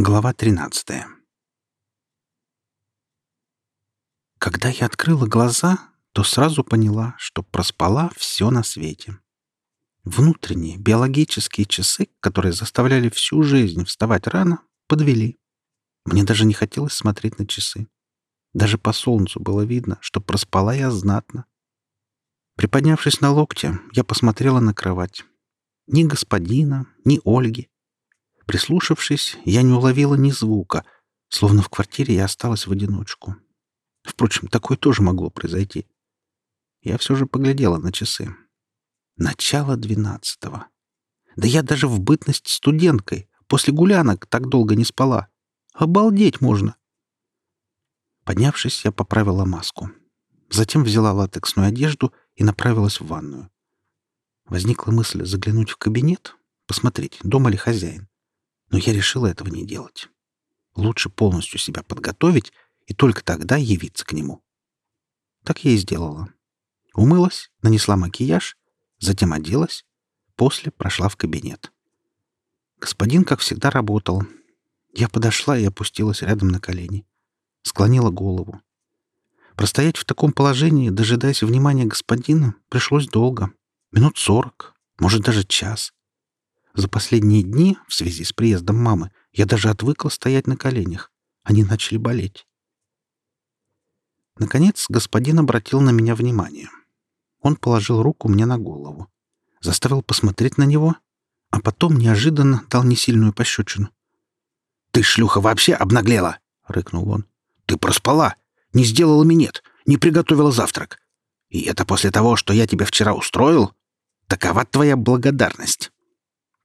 Глава 13 Когда я открыла глаза, то сразу поняла, что проспала все на свете. Внутренние биологические часы, которые заставляли всю жизнь вставать рано, подвели. Мне даже не хотелось смотреть на часы. Даже по солнцу было видно, что проспала я знатно. Приподнявшись на локте, я посмотрела на кровать. Ни господина, ни Ольги. Прислушавшись, я не уловила ни звука, словно в квартире я осталась в одиночку. Впрочем, такое тоже могло произойти. Я все же поглядела на часы. Начало двенадцатого. Да я даже в бытность студенткой после гулянок так долго не спала. Обалдеть можно. Поднявшись, я поправила маску. Затем взяла латексную одежду и направилась в ванную. Возникла мысль заглянуть в кабинет, посмотреть, дома ли хозяин. Но я решила этого не делать. Лучше полностью себя подготовить и только тогда явиться к нему. Так я и сделала. Умылась, нанесла макияж затем оделась, после прошла в кабинет. Господин, как всегда, работал. Я подошла и опустилась рядом на колени. Склонила голову. Простоять в таком положении, дожидаясь внимания господина, пришлось долго. Минут сорок, может, даже час. За последние дни, в связи с приездом мамы, я даже отвыкла стоять на коленях. Они начали болеть. Наконец, господин обратил на меня внимание. Он положил руку мне на голову, заставил посмотреть на него, а потом неожиданно дал несильную пощечину. «Ты, шлюха, вообще обнаглела!» — рыкнул он. «Ты проспала, не сделала минет, не приготовила завтрак. И это после того, что я тебе вчера устроил? Такова твоя благодарность!»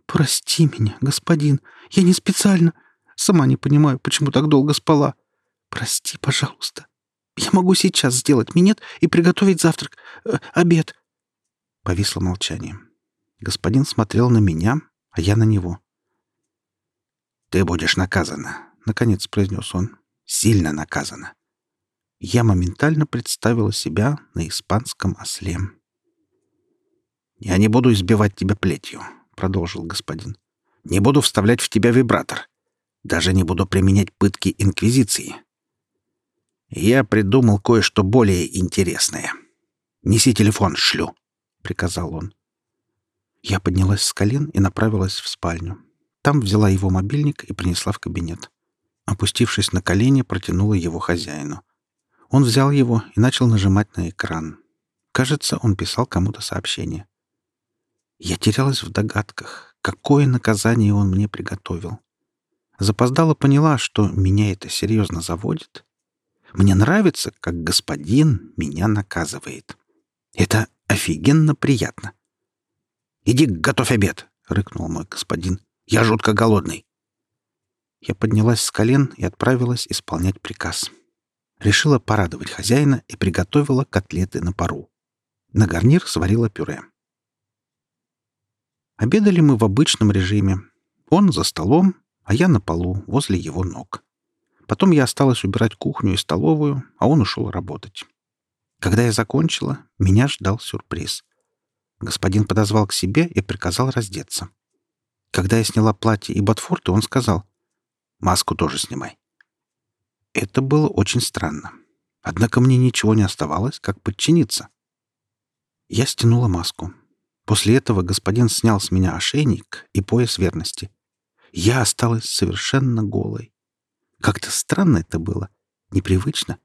«Прости меня, господин, я не специально. Сама не понимаю, почему так долго спала. Прости, пожалуйста». Я могу сейчас сделать минет и приготовить завтрак, э, обед. Повисло молчание. Господин смотрел на меня, а я на него. Ты будешь наказана, наконец произнес он. Сильно наказана. Я моментально представила себя на испанском осле. «Я не буду избивать тебя плетью», — продолжил господин. «Не буду вставлять в тебя вибратор. Даже не буду применять пытки Инквизиции. Я придумал кое-что более интересное. Неси телефон, шлю, приказал он. Я поднялась с колен и направилась в спальню. Там взяла его мобильник и принесла в кабинет. Опустившись на колени, протянула его хозяину. Он взял его и начал нажимать на экран. Кажется, он писал кому-то сообщение. Я терялась в догадках, какое наказание он мне приготовил. Запоздала поняла, что меня это серьезно заводит, мне нравится, как господин меня наказывает. Это офигенно приятно. «Иди готовь обед!» — рыкнул мой господин. «Я жутко голодный!» Я поднялась с колен и отправилась исполнять приказ. Решила порадовать хозяина и приготовила котлеты на пару. На гарнир сварила пюре. Обедали мы в обычном режиме. Он за столом, а я на полу, возле его ног. Потом я осталась убирать кухню и столовую, а он ушел работать. Когда я закончила, меня ждал сюрприз. Господин подозвал к себе и приказал раздеться. Когда я сняла платье и ботфорты, он сказал, «Маску тоже снимай». Это было очень странно. Однако мне ничего не оставалось, как подчиниться. Я стянула маску. После этого господин снял с меня ошейник и пояс верности. Я осталась совершенно голой. Как-то странно это было, непривычно.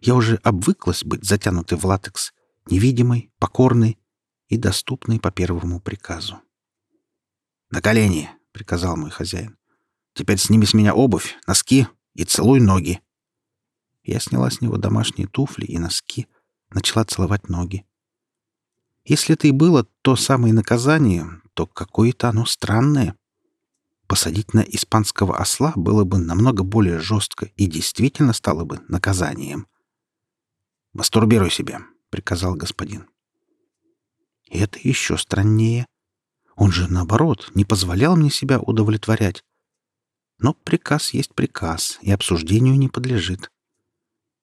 Я уже обвыклась быть затянутой в латекс, невидимой, покорной и доступной по первому приказу. «На колени!» — приказал мой хозяин. «Теперь сними с меня обувь, носки и целуй ноги». Я сняла с него домашние туфли и носки, начала целовать ноги. Если это и было то самое наказание, то какое-то оно странное. Посадить на испанского осла было бы намного более жестко и действительно стало бы наказанием. «Мастурбируй себе», — приказал господин. Это еще страннее. Он же, наоборот, не позволял мне себя удовлетворять. Но приказ есть приказ, и обсуждению не подлежит.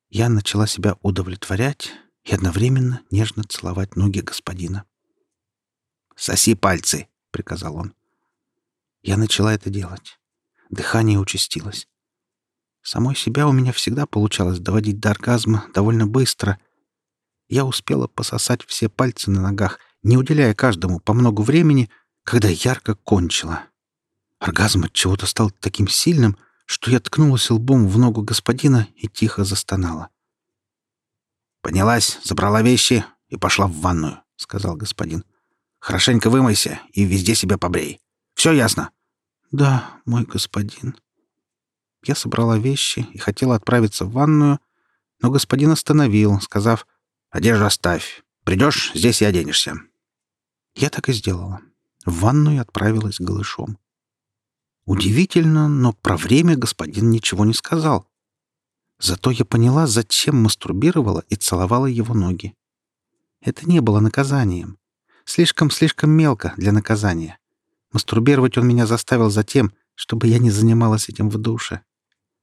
Я начала себя удовлетворять и одновременно нежно целовать ноги господина. «Соси пальцы», — приказал он. Я начала это делать. Дыхание участилось. Самой себя у меня всегда получалось доводить до оргазма довольно быстро. Я успела пососать все пальцы на ногах, не уделяя каждому по много времени, когда ярко кончила. Оргазм от чего-то стал таким сильным, что я ткнулась лбом в ногу господина и тихо застонала. «Поднялась, забрала вещи и пошла в ванную», — сказал господин. «Хорошенько вымойся и везде себя побрей. Все ясно?» «Да, мой господин». Я собрала вещи и хотела отправиться в ванную, но господин остановил, сказав, «Одежду оставь. Придешь, здесь и оденешься». Я так и сделала. В ванную отправилась голышом. Удивительно, но про время господин ничего не сказал. Зато я поняла, зачем мастурбировала и целовала его ноги. Это не было наказанием. Слишком-слишком мелко для наказания. Мастурбировать он меня заставил за тем, чтобы я не занималась этим в душе.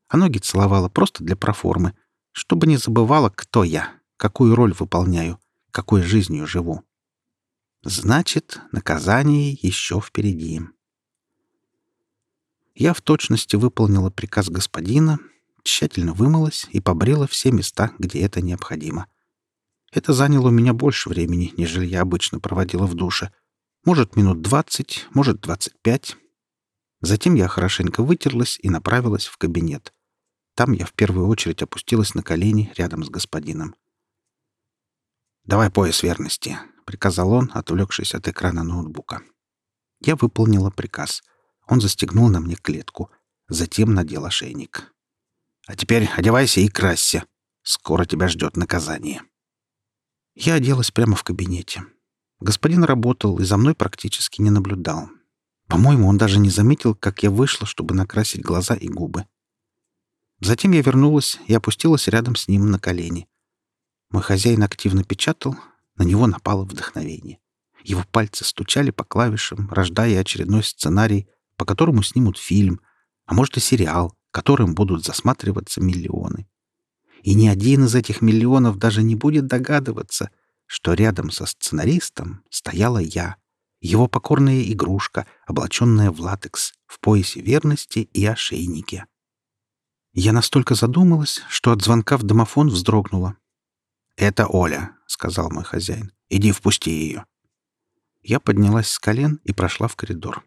А ноги целовала просто для проформы, чтобы не забывала, кто я, какую роль выполняю, какой жизнью живу. Значит, наказание еще впереди. Я в точности выполнила приказ господина, тщательно вымылась и побрила все места, где это необходимо. Это заняло у меня больше времени, нежели я обычно проводила в душе. Может, минут двадцать, может, двадцать пять. Затем я хорошенько вытерлась и направилась в кабинет. Там я в первую очередь опустилась на колени рядом с господином. «Давай пояс верности», — приказал он, отвлекшись от экрана ноутбука. Я выполнила приказ. Он застегнул на мне клетку, затем надел ошейник. «А теперь одевайся и красься. Скоро тебя ждет наказание». Я оделась прямо в кабинете. Господин работал и за мной практически не наблюдал. По-моему, он даже не заметил, как я вышла, чтобы накрасить глаза и губы. Затем я вернулась и опустилась рядом с ним на колени. Мой хозяин активно печатал, на него напало вдохновение. Его пальцы стучали по клавишам, рождая очередной сценарий, по которому снимут фильм, а может и сериал, которым будут засматриваться миллионы. И ни один из этих миллионов даже не будет догадываться, что рядом со сценаристом стояла я, его покорная игрушка, облаченная в латекс, в поясе верности и ошейнике. Я настолько задумалась, что от звонка в домофон вздрогнула. «Это Оля», — сказал мой хозяин. «Иди впусти ее». Я поднялась с колен и прошла в коридор.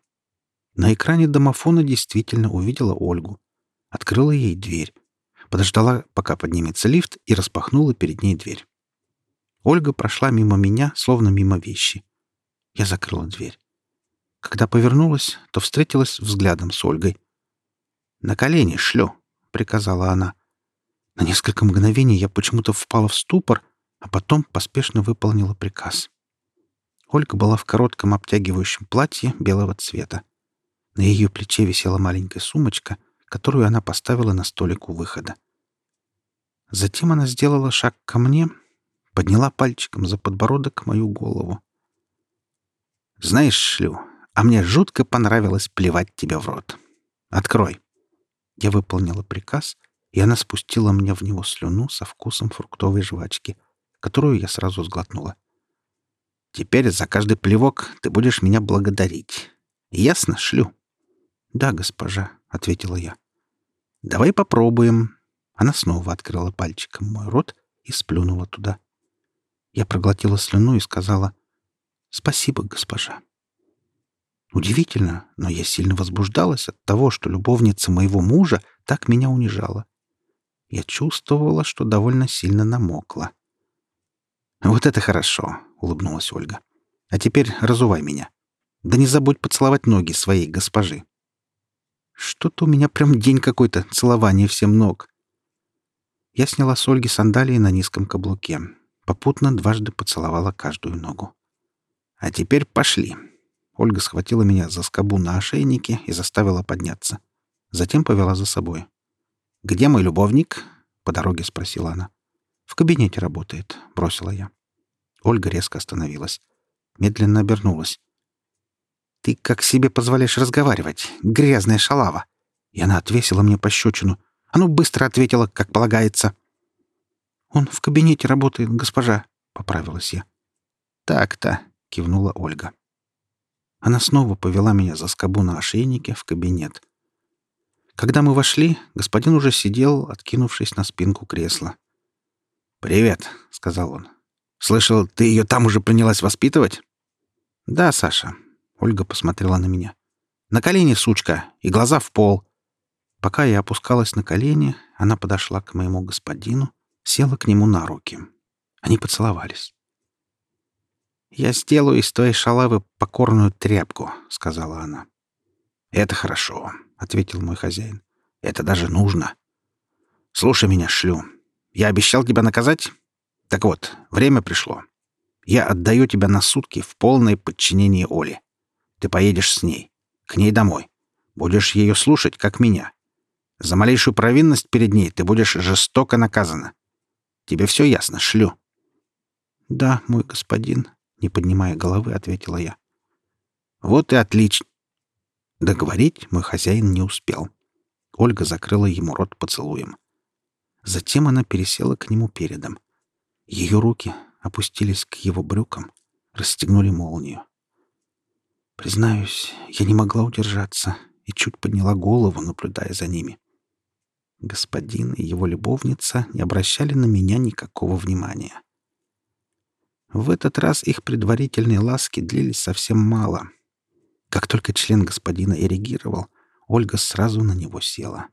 На экране домофона действительно увидела Ольгу. Открыла ей дверь. Подождала, пока поднимется лифт, и распахнула перед ней дверь. Ольга прошла мимо меня, словно мимо вещи. Я закрыла дверь. Когда повернулась, то встретилась взглядом с Ольгой. «На колени шлю», — приказала она. На несколько мгновений я почему-то впала в ступор, а потом поспешно выполнила приказ. Ольга была в коротком обтягивающем платье белого цвета. На ее плече висела маленькая сумочка, которую она поставила на столик у выхода. Затем она сделала шаг ко мне, подняла пальчиком за подбородок мою голову. «Знаешь, Шлю, а мне жутко понравилось плевать тебе в рот. Открой!» Я выполнила приказ, и она спустила мне в него слюну со вкусом фруктовой жвачки, которую я сразу сглотнула. «Теперь за каждый плевок ты будешь меня благодарить. Ясно, Шлю?» «Да, госпожа», — ответила я. «Давай попробуем». Она снова открыла пальчиком мой рот и сплюнула туда. Я проглотила слюну и сказала «Спасибо, госпожа». Удивительно, но я сильно возбуждалась от того, что любовница моего мужа так меня унижала. Я чувствовала, что довольно сильно намокла. «Вот это хорошо!» — улыбнулась Ольга. «А теперь разувай меня. Да не забудь поцеловать ноги своей госпожи». «Что-то у меня прям день какой-то, целование всем ног». Я сняла с Ольги сандалии на низком каблуке. Попутно дважды поцеловала каждую ногу. «А теперь пошли!» Ольга схватила меня за скобу на ошейнике и заставила подняться. Затем повела за собой. «Где мой любовник?» — по дороге спросила она. «В кабинете работает», — бросила я. Ольга резко остановилась. Медленно обернулась. «Ты как себе позволяешь разговаривать, грязная шалава?» И она отвесила мне пощечину. А ну, быстро ответила, как полагается. «Он в кабинете работает, госпожа», — поправилась я. «Так-то», — кивнула Ольга. Она снова повела меня за скобу на ошейнике в кабинет. Когда мы вошли, господин уже сидел, откинувшись на спинку кресла. «Привет», — сказал он. «Слышал, ты ее там уже принялась воспитывать?» «Да, Саша». Ольга посмотрела на меня. «На колени, сучка, и глаза в пол». Пока я опускалась на колени, она подошла к моему господину, села к нему на руки. Они поцеловались. «Я сделаю из твоей шалавы покорную тряпку», — сказала она. «Это хорошо», — ответил мой хозяин. «Это даже нужно. Слушай меня, шлю. Я обещал тебя наказать? Так вот, время пришло. Я отдаю тебя на сутки в полное подчинение Оле. Ты поедешь с ней, к ней домой. Будешь ее слушать, как меня. За малейшую провинность перед ней ты будешь жестоко наказана. Тебе все ясно, шлю?» «Да, мой господин», — не поднимая головы, ответила я. «Вот и отлично». Договорить мой хозяин не успел. Ольга закрыла ему рот поцелуем. Затем она пересела к нему передом. Ее руки опустились к его брюкам, расстегнули молнию. Признаюсь, я не могла удержаться и чуть подняла голову, наблюдая за ними. Господин и его любовница не обращали на меня никакого внимания. В этот раз их предварительные ласки длились совсем мало. Как только член господина эрегировал, Ольга сразу на него села.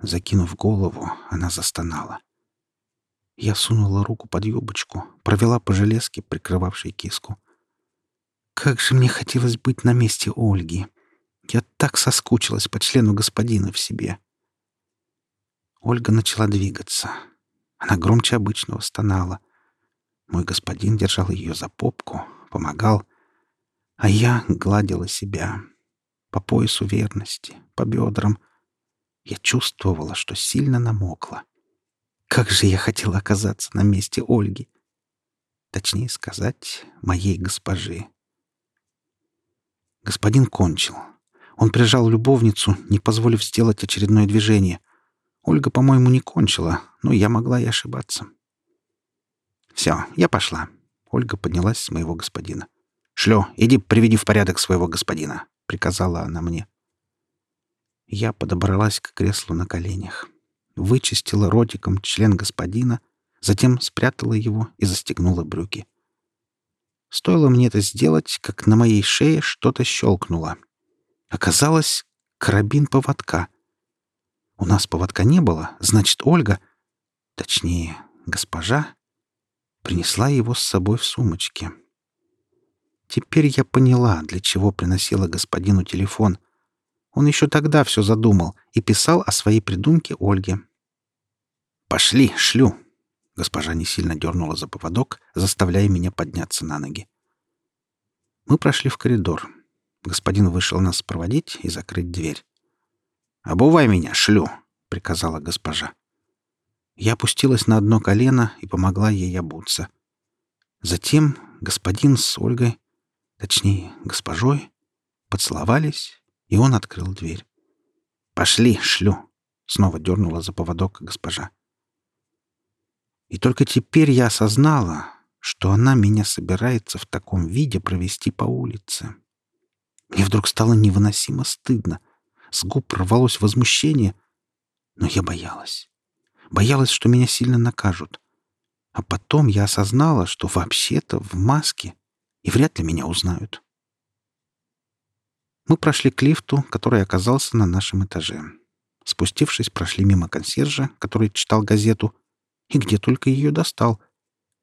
Закинув голову, она застонала. Я сунула руку под юбочку, провела по железке, прикрывавшей киску. Как же мне хотелось быть на месте Ольги. Я так соскучилась по члену господина в себе. Ольга начала двигаться. Она громче обычного стонала. Мой господин держал ее за попку, помогал, а я гладила себя по поясу верности, по бедрам. Я чувствовала, что сильно намокла. Как же я хотела оказаться на месте Ольги. Точнее сказать, моей госпожи. Господин кончил. Он прижал любовницу, не позволив сделать очередное движение. Ольга, по-моему, не кончила, но я могла и ошибаться. «Все, я пошла». Ольга поднялась с моего господина. «Шлё, иди приведи в порядок своего господина», — приказала она мне. Я подобралась к креслу на коленях, вычистила ротиком член господина, затем спрятала его и застегнула брюки. Стоило мне это сделать, как на моей шее что-то щелкнуло. Оказалось, карабин поводка — у нас поводка не было, значит, Ольга, точнее, госпожа, принесла его с собой в сумочке. Теперь я поняла, для чего приносила господину телефон. Он еще тогда все задумал и писал о своей придумке Ольге. «Пошли, шлю!» Госпожа не сильно дернула за поводок, заставляя меня подняться на ноги. Мы прошли в коридор. Господин вышел нас проводить и закрыть дверь. «Обувай меня, шлю!» — приказала госпожа. Я опустилась на одно колено и помогла ей обуться. Затем господин с Ольгой, точнее, госпожой, поцеловались, и он открыл дверь. «Пошли, шлю!» — снова дернула за поводок госпожа. И только теперь я осознала, что она меня собирается в таком виде провести по улице. Мне вдруг стало невыносимо стыдно. С губ рвалось возмущение, но я боялась. Боялась, что меня сильно накажут. А потом я осознала, что вообще-то в маске, и вряд ли меня узнают. Мы прошли к лифту, который оказался на нашем этаже. Спустившись, прошли мимо консьержа, который читал газету, и где только ее достал.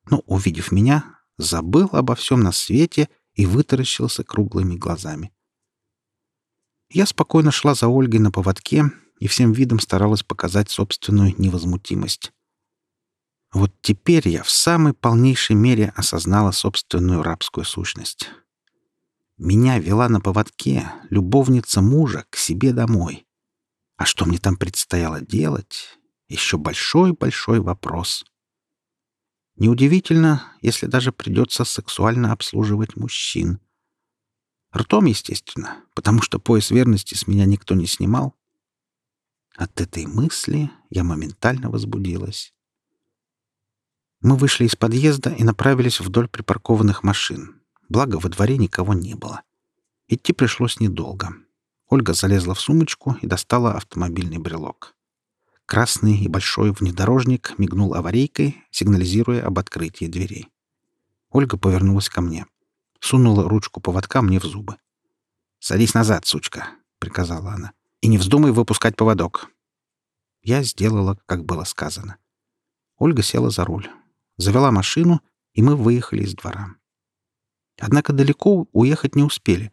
Но, увидев меня, забыл обо всем на свете и вытаращился круглыми глазами. Я спокойно шла за Ольгой на поводке и всем видом старалась показать собственную невозмутимость. Вот теперь я в самой полнейшей мере осознала собственную рабскую сущность. Меня вела на поводке любовница мужа к себе домой. А что мне там предстояло делать? Еще большой-большой вопрос. Неудивительно, если даже придется сексуально обслуживать мужчин. Ртом, естественно, потому что пояс верности с меня никто не снимал. От этой мысли я моментально возбудилась. Мы вышли из подъезда и направились вдоль припаркованных машин. Благо, во дворе никого не было. Идти пришлось недолго. Ольга залезла в сумочку и достала автомобильный брелок. Красный и большой внедорожник мигнул аварийкой, сигнализируя об открытии дверей. Ольга повернулась ко мне. Сунула ручку поводка мне в зубы. «Садись назад, сучка», — приказала она. «И не вздумай выпускать поводок». Я сделала, как было сказано. Ольга села за руль, завела машину, и мы выехали из двора. Однако далеко уехать не успели.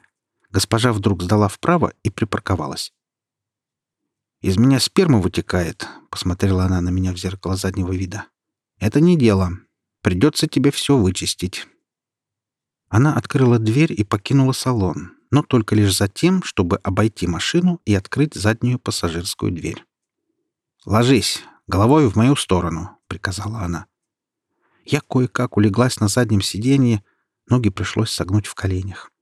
Госпожа вдруг сдала вправо и припарковалась. «Из меня сперма вытекает», — посмотрела она на меня в зеркало заднего вида. «Это не дело. Придется тебе все вычистить». Она открыла дверь и покинула салон, но только лишь за тем, чтобы обойти машину и открыть заднюю пассажирскую дверь. «Ложись, головой в мою сторону», — приказала она. Я кое-как улеглась на заднем сиденье, ноги пришлось согнуть в коленях.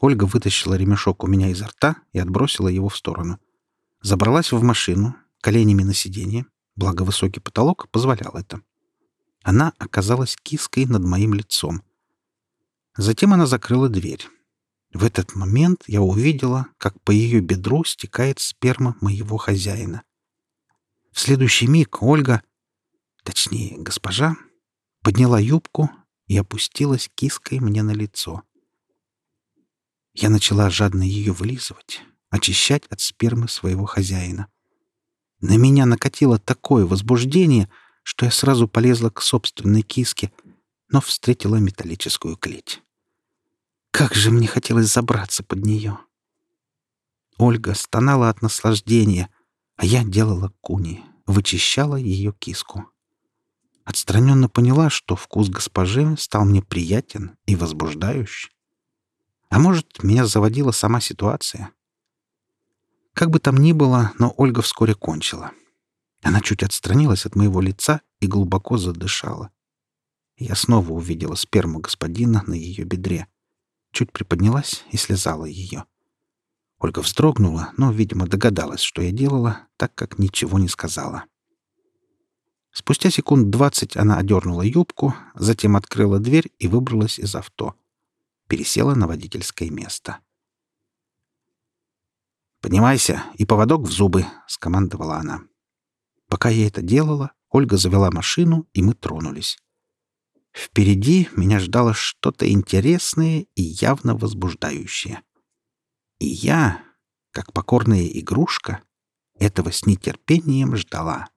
Ольга вытащила ремешок у меня изо рта и отбросила его в сторону. Забралась в машину, коленями на сиденье, благо высокий потолок позволял это. Она оказалась киской над моим лицом. Затем она закрыла дверь. В этот момент я увидела, как по ее бедру стекает сперма моего хозяина. В следующий миг Ольга, точнее, госпожа, подняла юбку и опустилась киской мне на лицо. Я начала жадно ее вылизывать очищать от спермы своего хозяина. На меня накатило такое возбуждение, что я сразу полезла к собственной киске, но встретила металлическую клеть. Как же мне хотелось забраться под нее! Ольга стонала от наслаждения, а я делала куни, вычищала ее киску. Отстраненно поняла, что вкус госпожи стал мне приятен и возбуждающий. А может, меня заводила сама ситуация — как бы там ни было, но Ольга вскоре кончила. Она чуть отстранилась от моего лица и глубоко задышала. Я снова увидела сперму господина на ее бедре. Чуть приподнялась и слезала ее. Ольга вздрогнула, но, видимо, догадалась, что я делала, так как ничего не сказала. Спустя секунд двадцать она одернула юбку, затем открыла дверь и выбралась из авто. Пересела на водительское место. «Поднимайся и поводок в зубы», — скомандовала она. Пока я это делала, Ольга завела машину, и мы тронулись. Впереди меня ждало что-то интересное и явно возбуждающее. И я, как покорная игрушка, этого с нетерпением ждала.